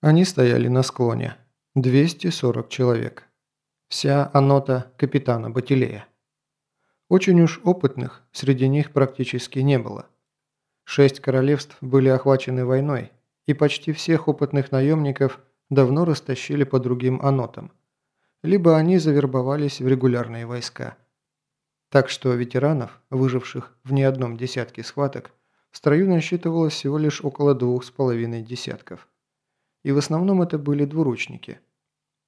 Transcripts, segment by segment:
Они стояли на склоне. 240 человек. Вся анота капитана Батилея. Очень уж опытных среди них практически не было. Шесть королевств были охвачены войной, и почти всех опытных наемников давно растащили по другим анотам. Либо они завербовались в регулярные войска. Так что ветеранов, выживших в ни одном десятке схваток, в строю насчитывалось всего лишь около двух с половиной десятков и в основном это были двуручники.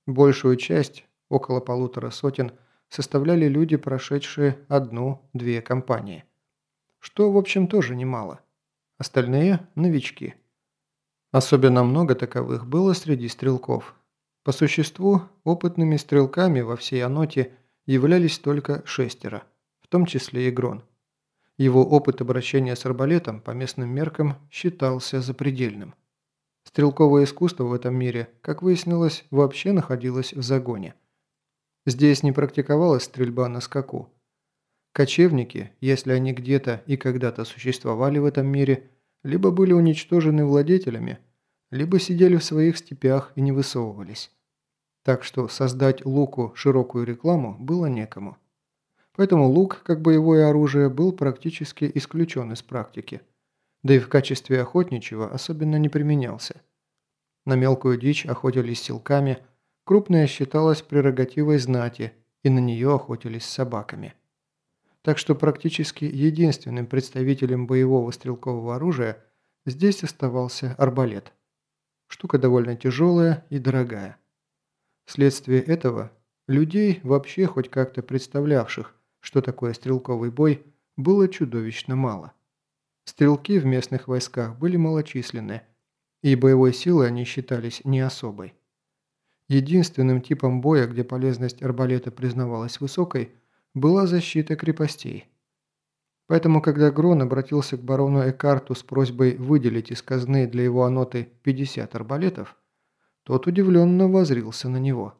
Большую часть, около полутора сотен, составляли люди, прошедшие одну-две кампании. Что, в общем, тоже немало. Остальные – новички. Особенно много таковых было среди стрелков. По существу, опытными стрелками во всей Аноте являлись только шестеро, в том числе и Грон. Его опыт обращения с арбалетом по местным меркам считался запредельным. Стрелковое искусство в этом мире, как выяснилось, вообще находилось в загоне. Здесь не практиковалась стрельба на скаку. Кочевники, если они где-то и когда-то существовали в этом мире, либо были уничтожены владетелями, либо сидели в своих степях и не высовывались. Так что создать луку широкую рекламу было некому. Поэтому лук, как боевое оружие, был практически исключен из практики – да и в качестве охотничьего особенно не применялся. На мелкую дичь охотились силками, крупная считалась прерогативой знати, и на нее охотились с собаками. Так что практически единственным представителем боевого стрелкового оружия здесь оставался арбалет. Штука довольно тяжелая и дорогая. Вследствие этого людей, вообще хоть как-то представлявших, что такое стрелковый бой, было чудовищно мало. Стрелки в местных войсках были малочисленны, и боевой силой они считались не особой. Единственным типом боя, где полезность арбалета признавалась высокой, была защита крепостей. Поэтому, когда Грон обратился к барону Экарту с просьбой выделить из казны для его аноты 50 арбалетов, тот удивленно возрился на него.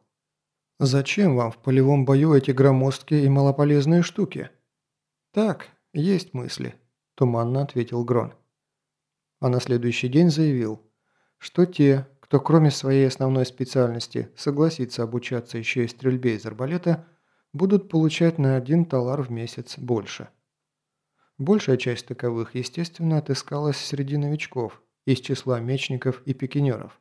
«Зачем вам в полевом бою эти громоздкие и малополезные штуки?» «Так, есть мысли», туманно ответил Грон. А на следующий день заявил, что те, кто кроме своей основной специальности согласится обучаться еще и стрельбе из арбалета, будут получать на один талар в месяц больше. Большая часть таковых, естественно, отыскалась среди новичков, из числа мечников и пикинеров.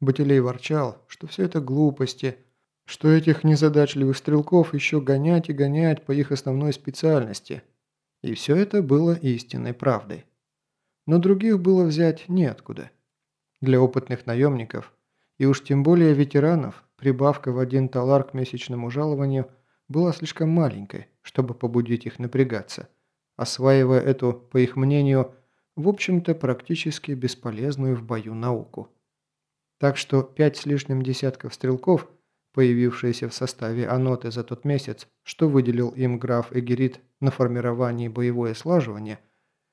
Батилей ворчал, что все это глупости, что этих незадачливых стрелков еще гонять и гонять по их основной специальности – и все это было истинной правдой. Но других было взять неоткуда. Для опытных наемников, и уж тем более ветеранов, прибавка в один талар к месячному жалованию была слишком маленькой, чтобы побудить их напрягаться, осваивая эту, по их мнению, в общем-то практически бесполезную в бою науку. Так что пять с лишним десятков стрелков – появившиеся в составе аноты за тот месяц, что выделил им граф Эгерит на формировании боевое слаживание,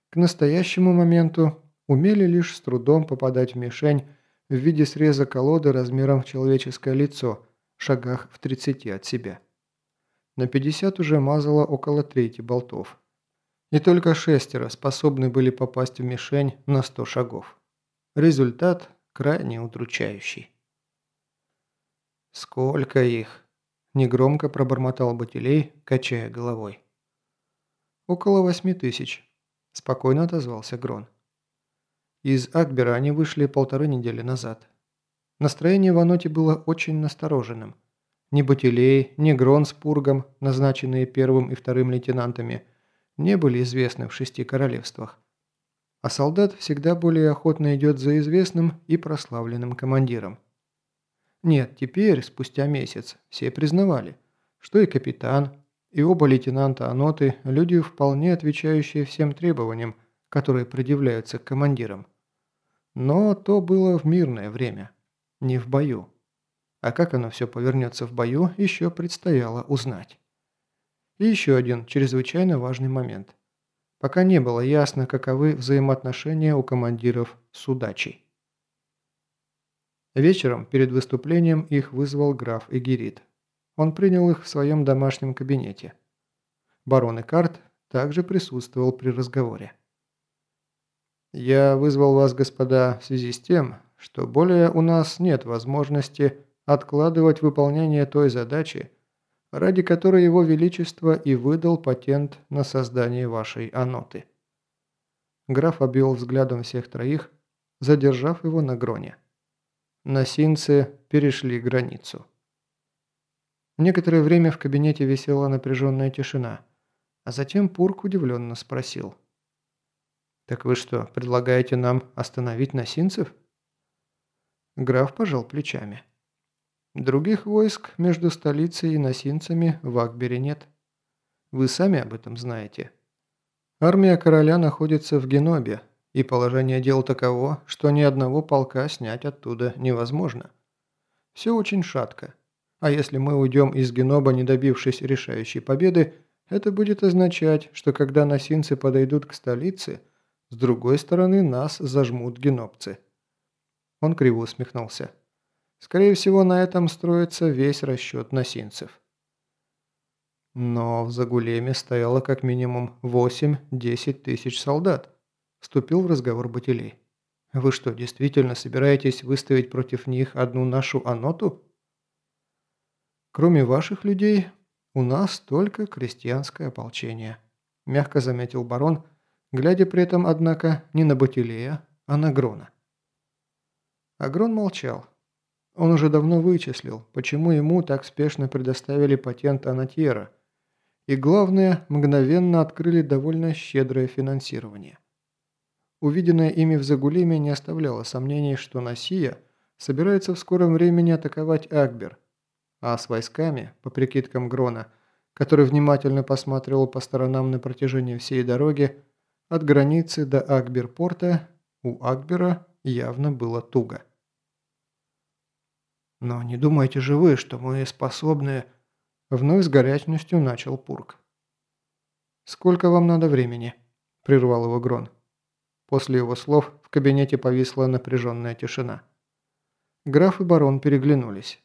к настоящему моменту умели лишь с трудом попадать в мишень в виде среза колоды размером в человеческое лицо, шагах в 30 от себя. На 50 уже мазало около трети болтов. И только шестеро способны были попасть в мишень на 100 шагов. Результат крайне удручающий. «Сколько их?» – негромко пробормотал Батилей, качая головой. «Около восьми тысяч», – спокойно отозвался Грон. Из Акбера они вышли полторы недели назад. Настроение в Аноте было очень настороженным. Ни Батилей, ни Грон с Пургом, назначенные первым и вторым лейтенантами, не были известны в шести королевствах. А солдат всегда более охотно идет за известным и прославленным командиром. Нет, теперь, спустя месяц, все признавали, что и капитан, и оба лейтенанта Аноты – люди, вполне отвечающие всем требованиям, которые предъявляются к командирам. Но то было в мирное время, не в бою. А как оно все повернется в бою, еще предстояло узнать. И еще один чрезвычайно важный момент. Пока не было ясно, каковы взаимоотношения у командиров с удачей. Вечером, перед выступлением, их вызвал граф Эгерит. Он принял их в своем домашнем кабинете. Барон Экарт также присутствовал при разговоре. «Я вызвал вас, господа, в связи с тем, что более у нас нет возможности откладывать выполнение той задачи, ради которой Его Величество и выдал патент на создание вашей аноты». Граф обвел взглядом всех троих, задержав его на гроне. Носинцы перешли границу. Некоторое время в кабинете висела напряженная тишина, а затем Пурк удивленно спросил. «Так вы что, предлагаете нам остановить носинцев?» Граф пожал плечами. «Других войск между столицей и носинцами в Акбере нет. Вы сами об этом знаете. Армия короля находится в Генобе, и положение дел таково, что ни одного полка снять оттуда невозможно. Все очень шатко. А если мы уйдем из Геноба, не добившись решающей победы, это будет означать, что когда носинцы подойдут к столице, с другой стороны нас зажмут генопцы. Он криво усмехнулся. Скорее всего, на этом строится весь расчет носинцев. Но в Загулеме стояло как минимум 8-10 тысяч солдат. Вступил в разговор Батилей. Вы что, действительно собираетесь выставить против них одну нашу аноту? Кроме ваших людей, у нас только крестьянское ополчение», – мягко заметил барон, глядя при этом, однако, не на Батилея, а на Грона. Агрон молчал. Он уже давно вычислил, почему ему так спешно предоставили патент Анатьера, и, главное, мгновенно открыли довольно щедрое финансирование. Увиденное ими в Загулиме не оставляло сомнений, что Насия собирается в скором времени атаковать Акбер – а с войсками, по прикидкам Грона, который внимательно посматривал по сторонам на протяжении всей дороги, от границы до Акберпорта у Акбера явно было туго. «Но не думайте же вы, что мы способны...» Вновь с горячностью начал Пурк. «Сколько вам надо времени?» – прервал его Грон. После его слов в кабинете повисла напряженная тишина. Граф и барон переглянулись.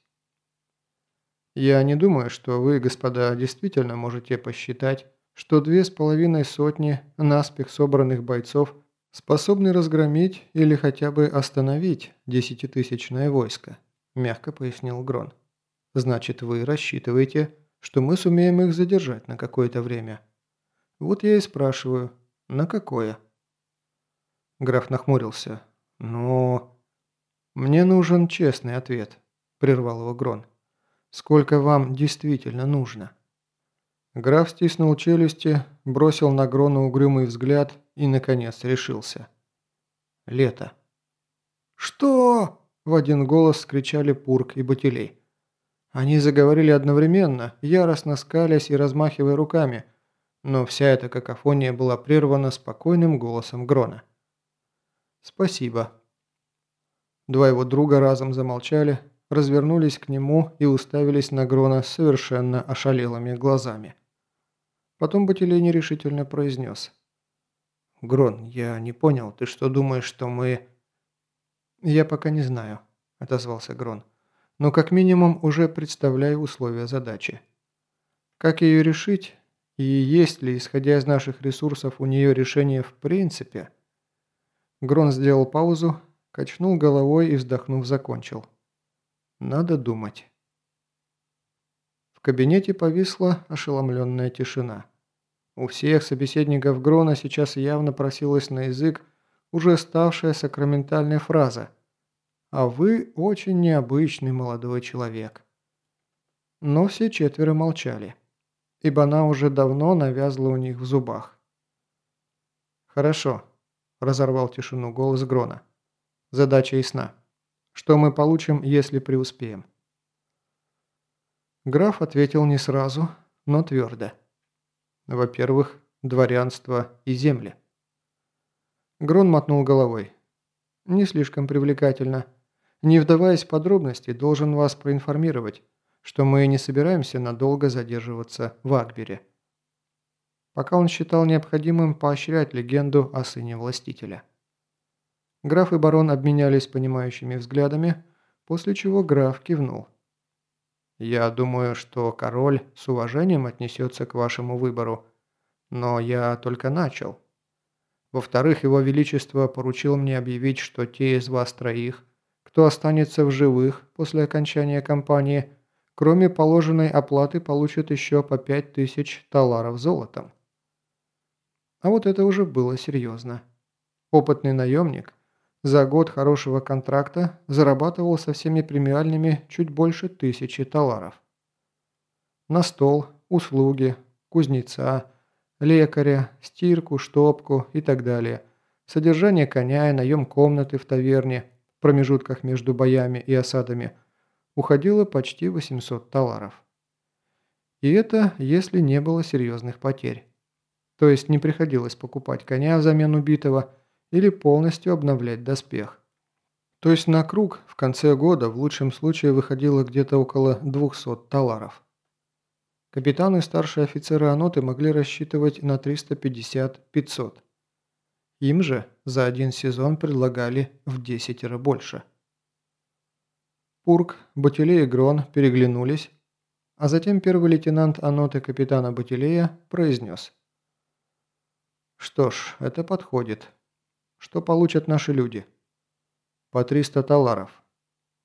Я не думаю, что вы, господа, действительно можете посчитать, что две с половиной сотни наспех собранных бойцов способны разгромить или хотя бы остановить десятитысячное войско», – мягко пояснил Грон. «Значит, вы рассчитываете, что мы сумеем их задержать на какое-то время. Вот я и спрашиваю, на какое?» Граф нахмурился. «Но...» «Мне нужен честный ответ», – прервал его Грон. Сколько вам действительно нужно?» Граф стиснул челюсти, бросил на Грона угрюмый взгляд и, наконец, решился. «Лето». «Что?» – в один голос скричали Пурк и Батилей. Они заговорили одновременно, яростно скалясь и размахивая руками, но вся эта какофония была прервана спокойным голосом Грона. «Спасибо». Два его друга разом замолчали, развернулись к нему и уставились на Грона совершенно ошалелыми глазами. Потом Батилей нерешительно произнес. «Грон, я не понял, ты что думаешь, что мы...» «Я пока не знаю», – отозвался Грон. «Но как минимум уже представляю условия задачи. Как ее решить и есть ли, исходя из наших ресурсов, у нее решение в принципе?» Грон сделал паузу, качнул головой и, вздохнув, закончил. Надо думать. В кабинете повисла ошеломленная тишина. У всех собеседников Грона сейчас явно просилась на язык уже ставшая сакраментальная фраза «А вы очень необычный молодой человек». Но все четверо молчали, ибо она уже давно навязла у них в зубах. «Хорошо», – разорвал тишину голос Грона. «Задача ясна». Что мы получим, если преуспеем?» Граф ответил не сразу, но твердо. Во-первых, дворянство и земли. Грон мотнул головой. «Не слишком привлекательно. Не вдаваясь в подробности, должен вас проинформировать, что мы не собираемся надолго задерживаться в Акбере». Пока он считал необходимым поощрять легенду о сыне властителя. Граф и барон обменялись понимающими взглядами, после чего граф кивнул. «Я думаю, что король с уважением отнесется к вашему выбору, но я только начал. Во-вторых, его величество поручил мне объявить, что те из вас троих, кто останется в живых после окончания кампании, кроме положенной оплаты получит еще по 5000 таларов золотом. А вот это уже было серьезно. Опытный наемник за год хорошего контракта зарабатывал со всеми премиальными чуть больше тысячи таларов. На стол, услуги, кузнеца, лекаря, стирку, штопку и так далее, содержание коня и наем комнаты в таверне, в промежутках между боями и осадами, уходило почти 800 таларов. И это, если не было серьезных потерь. То есть не приходилось покупать коня взамен убитого или полностью обновлять доспех. То есть на круг в конце года в лучшем случае выходило где-то около 200 таларов. Капитаны и старшие офицеры Аноты могли рассчитывать на 350-500. Им же за один сезон предлагали в десятеро больше. Пурк, Батилей и Грон переглянулись, а затем первый лейтенант Аноты капитана Батилея произнес. «Что ж, это подходит. Что получат наши люди?» «По 300 таларов.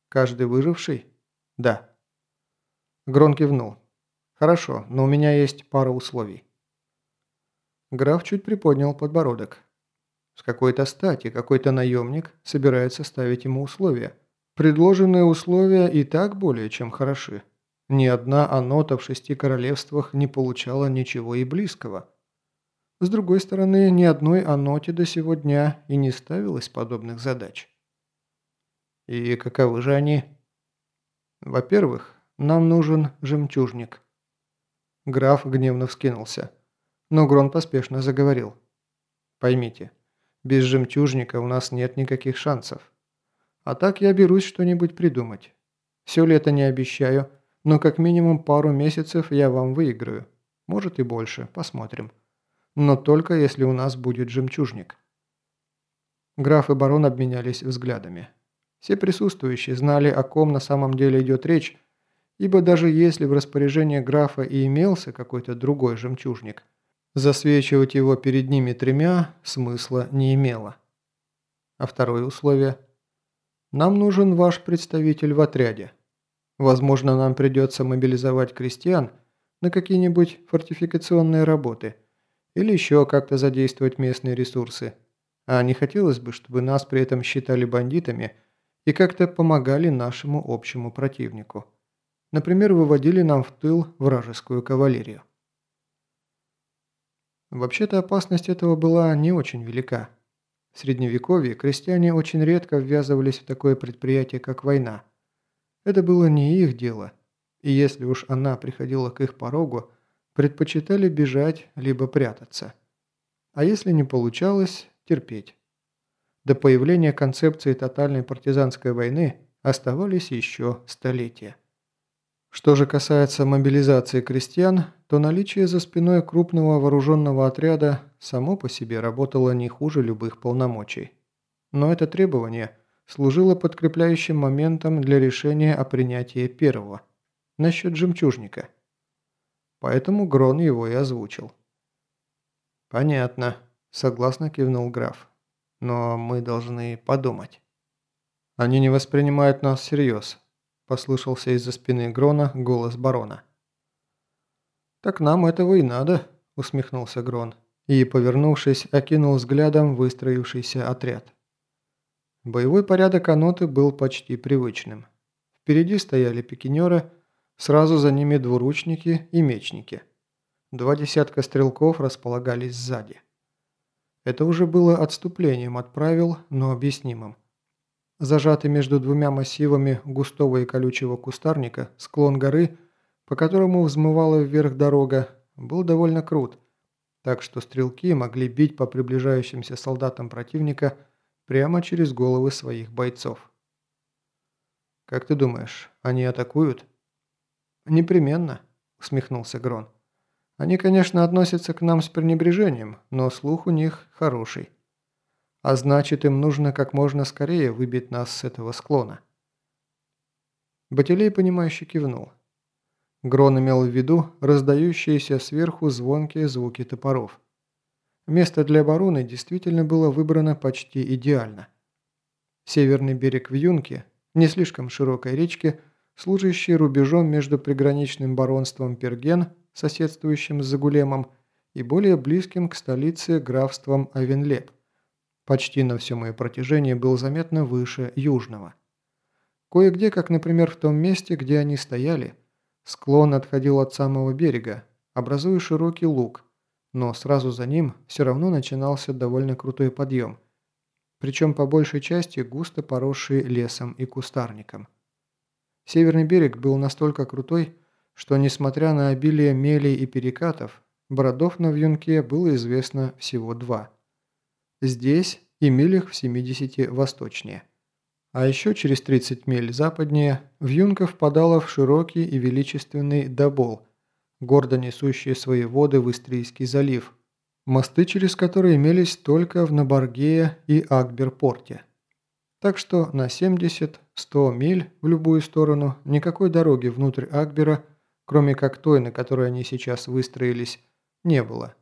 Каждый выживший?» «Да». Грон кивнул. «Хорошо, но у меня есть пара условий». Граф чуть приподнял подбородок. С какой-то стати какой-то наемник собирается ставить ему условия. Предложенные условия и так более чем хороши. Ни одна анота в шести королевствах не получала ничего и близкого. С другой стороны, ни одной аноте до сего дня и не ставилось подобных задач. И каковы же они? Во-первых, нам нужен жемчужник – Граф гневно вскинулся. Но Грон поспешно заговорил. «Поймите, без жемчужника у нас нет никаких шансов. А так я берусь что-нибудь придумать. Все лето не обещаю, но как минимум пару месяцев я вам выиграю. Может и больше, посмотрим. Но только если у нас будет жемчужник». Граф и барон обменялись взглядами. Все присутствующие знали, о ком на самом деле идет речь, ибо даже если в распоряжении графа и имелся какой-то другой жемчужник, засвечивать его перед ними тремя смысла не имело. А второе условие – нам нужен ваш представитель в отряде. Возможно, нам придется мобилизовать крестьян на какие-нибудь фортификационные работы или еще как-то задействовать местные ресурсы. А не хотелось бы, чтобы нас при этом считали бандитами и как-то помогали нашему общему противнику. Например, выводили нам в тыл вражескую кавалерию. Вообще-то опасность этого была не очень велика. В Средневековье крестьяне очень редко ввязывались в такое предприятие, как война. Это было не их дело, и если уж она приходила к их порогу, предпочитали бежать либо прятаться. А если не получалось, терпеть. До появления концепции тотальной партизанской войны оставались еще столетия. Что же касается мобилизации крестьян, то наличие за спиной крупного вооруженного отряда само по себе работало не хуже любых полномочий. Но это требование служило подкрепляющим моментом для решения о принятии первого, насчет жемчужника. Поэтому Грон его и озвучил. «Понятно», – согласно кивнул граф. «Но мы должны подумать». «Они не воспринимают нас всерьез», – послышался из-за спины Грона голос барона. «Так нам этого и надо», – усмехнулся Грон и, повернувшись, окинул взглядом выстроившийся отряд. Боевой порядок аноты был почти привычным. Впереди стояли пикинеры, сразу за ними двуручники и мечники. Два десятка стрелков располагались сзади. Это уже было отступлением от правил, но объяснимым. Зажатый между двумя массивами густого и колючего кустарника, склон горы, по которому взмывала вверх дорога, был довольно крут, так что стрелки могли бить по приближающимся солдатам противника прямо через головы своих бойцов. «Как ты думаешь, они атакуют?» «Непременно», – усмехнулся Грон. «Они, конечно, относятся к нам с пренебрежением, но слух у них хороший. А значит, им нужно как можно скорее выбить нас с этого склона. Батилей, понимающе кивнул. Грон имел в виду раздающиеся сверху звонкие звуки топоров. Место для обороны действительно было выбрано почти идеально. Северный берег в Юнке не слишком широкой речки, служащей рубежом между приграничным баронством Перген, соседствующим с Загулемом, и более близким к столице графством Авенлеп. Почти на всем ее протяжении был заметно выше южного. Кое-где, как, например, в том месте, где они стояли, склон отходил от самого берега, образуя широкий луг, но сразу за ним все равно начинался довольно крутой подъем, причем по большей части густо поросший лесом и кустарником. Северный берег был настолько крутой, что, несмотря на обилие мелей и перекатов, бородов на вьюнке было известно всего два. Здесь и милях в 70 восточнее. А еще через 30 миль западнее вьюнка впадала в широкий и величественный Дабол, гордо несущие свои воды в Истрийский залив, мосты через которые имелись только в Набаргее и Акберпорте. Так что на 70-100 миль в любую сторону никакой дороги внутрь Акбера, кроме как той, на которой они сейчас выстроились, не было.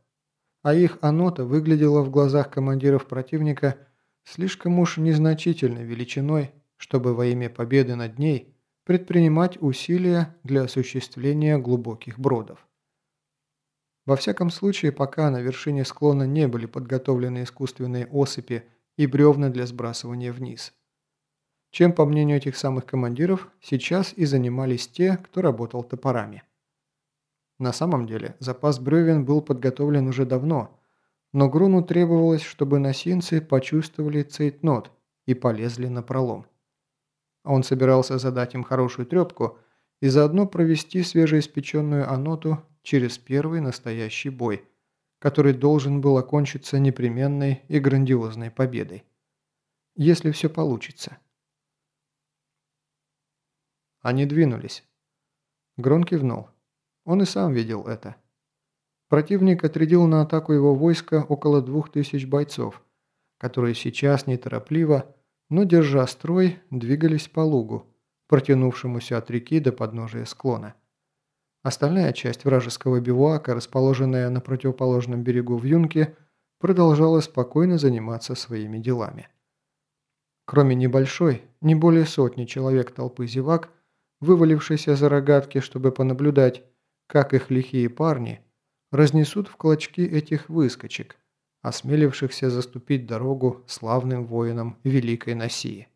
А их анота выглядела в глазах командиров противника слишком уж незначительной величиной, чтобы во имя победы над ней предпринимать усилия для осуществления глубоких бродов. Во всяком случае, пока на вершине склона не были подготовлены искусственные осыпи и бревна для сбрасывания вниз. Чем, по мнению этих самых командиров, сейчас и занимались те, кто работал топорами. На самом деле, запас бревен был подготовлен уже давно, но Груну требовалось, чтобы носинцы почувствовали цейтнот и полезли на пролом. Он собирался задать им хорошую трепку и заодно провести свежеиспеченную аноту через первый настоящий бой, который должен был окончиться непременной и грандиозной победой. Если все получится. Они двинулись. Грон кивнул. Он и сам видел это. Противник отрядил на атаку его войска около двух тысяч бойцов, которые сейчас неторопливо но, держа строй, двигались по лугу, протянувшемуся от реки до подножия склона. Остальная часть вражеского бивуака, расположенная на противоположном берегу в Юнке, продолжала спокойно заниматься своими делами. Кроме небольшой, не более сотни человек толпы зевак, вывалившейся за рогатки, чтобы понаблюдать, как их лихие парни разнесут в клочки этих выскочек – осмелившихся заступить дорогу славным воинам Великой Носии.